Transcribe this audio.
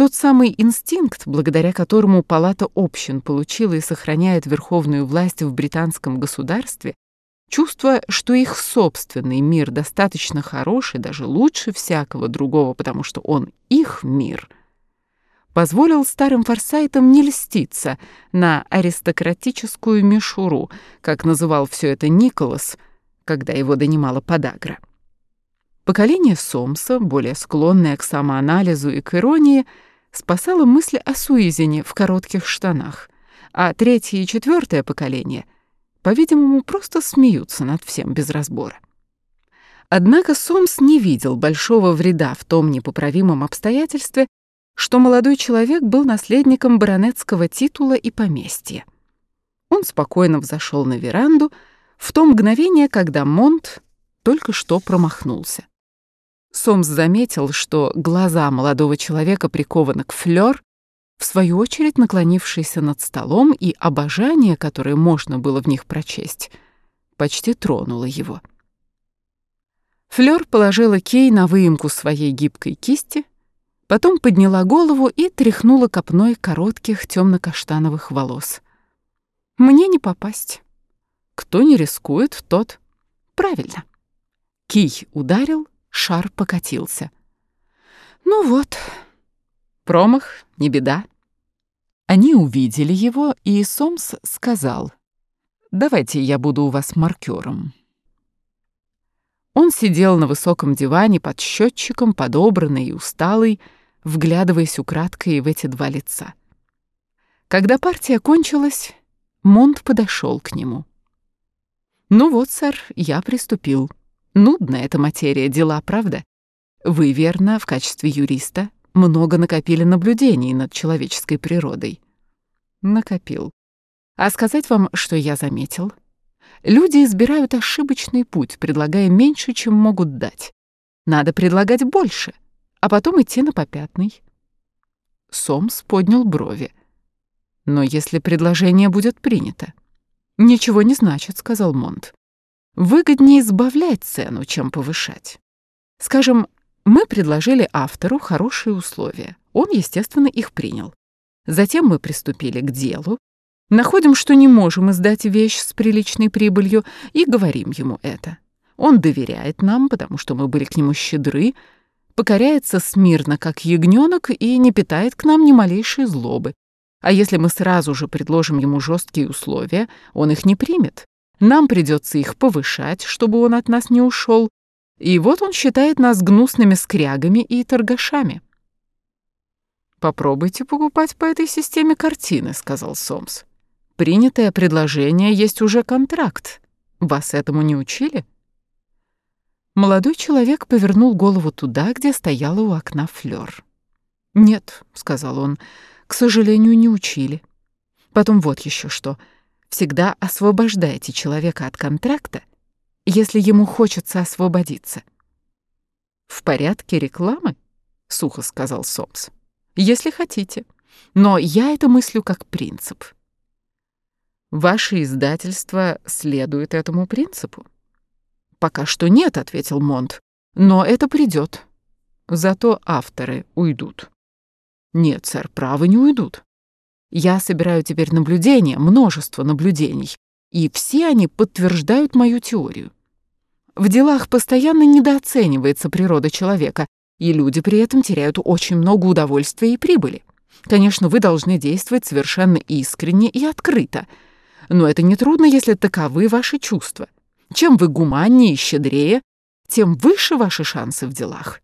Тот самый инстинкт, благодаря которому Палата общин получила и сохраняет верховную власть в британском государстве, чувство, что их собственный мир достаточно хороший, даже лучше всякого другого, потому что он их мир, позволил старым форсайтам не льститься на аристократическую мишуру, как называл все это Николас, когда его донимала подагра. Поколение Сомса, более склонное к самоанализу и к иронии, спасало мысль о Суизине в коротких штанах, а третье и четвертое поколение, по-видимому, просто смеются над всем без разбора. Однако Сомс не видел большого вреда в том непоправимом обстоятельстве, что молодой человек был наследником баронетского титула и поместья. Он спокойно взошел на веранду в то мгновение, когда Монт только что промахнулся. Сомс заметил, что глаза молодого человека прикованы к флёр, в свою очередь наклонившийся над столом, и обожание, которое можно было в них прочесть, почти тронуло его. Флёр положила кей на выемку своей гибкой кисти, потом подняла голову и тряхнула копной коротких темно-каштановых волос. «Мне не попасть. Кто не рискует, тот...» «Правильно». Кий ударил, шар покатился. Ну вот, промах, не беда. Они увидели его, и Сомс сказал, «Давайте я буду у вас маркером». Он сидел на высоком диване под счетчиком, подобранный и усталый, вглядываясь украдкой в эти два лица. Когда партия кончилась, Монт подошел к нему. «Ну вот, сэр, я приступил». Нудная эта материя, дела, правда? Вы, верно, в качестве юриста много накопили наблюдений над человеческой природой. Накопил. А сказать вам, что я заметил? Люди избирают ошибочный путь, предлагая меньше, чем могут дать. Надо предлагать больше, а потом идти на попятный. Сомс поднял брови. Но если предложение будет принято? Ничего не значит, сказал Монт. Выгоднее избавлять цену, чем повышать. Скажем, мы предложили автору хорошие условия. Он, естественно, их принял. Затем мы приступили к делу, находим, что не можем издать вещь с приличной прибылью, и говорим ему это. Он доверяет нам, потому что мы были к нему щедры, покоряется смирно, как ягненок, и не питает к нам ни малейшей злобы. А если мы сразу же предложим ему жесткие условия, он их не примет. Нам придется их повышать, чтобы он от нас не ушел. И вот он считает нас гнусными скрягами и торгашами. «Попробуйте покупать по этой системе картины», — сказал Сомс. «Принятое предложение есть уже контракт. Вас этому не учили?» Молодой человек повернул голову туда, где стояла у окна Флёр. «Нет», — сказал он, — «к сожалению, не учили. Потом вот еще что — всегда освобождайте человека от контракта, если ему хочется освободиться. «В порядке рекламы?» — сухо сказал Сомс. «Если хотите. Но я это мыслю как принцип». «Ваше издательство следует этому принципу?» «Пока что нет», — ответил Монт. «Но это придет. Зато авторы уйдут». «Нет, сэр, право не уйдут. Я собираю теперь наблюдения, множество наблюдений, и все они подтверждают мою теорию. В делах постоянно недооценивается природа человека, и люди при этом теряют очень много удовольствия и прибыли. Конечно, вы должны действовать совершенно искренне и открыто, но это нетрудно, если таковы ваши чувства. Чем вы гуманнее и щедрее, тем выше ваши шансы в делах.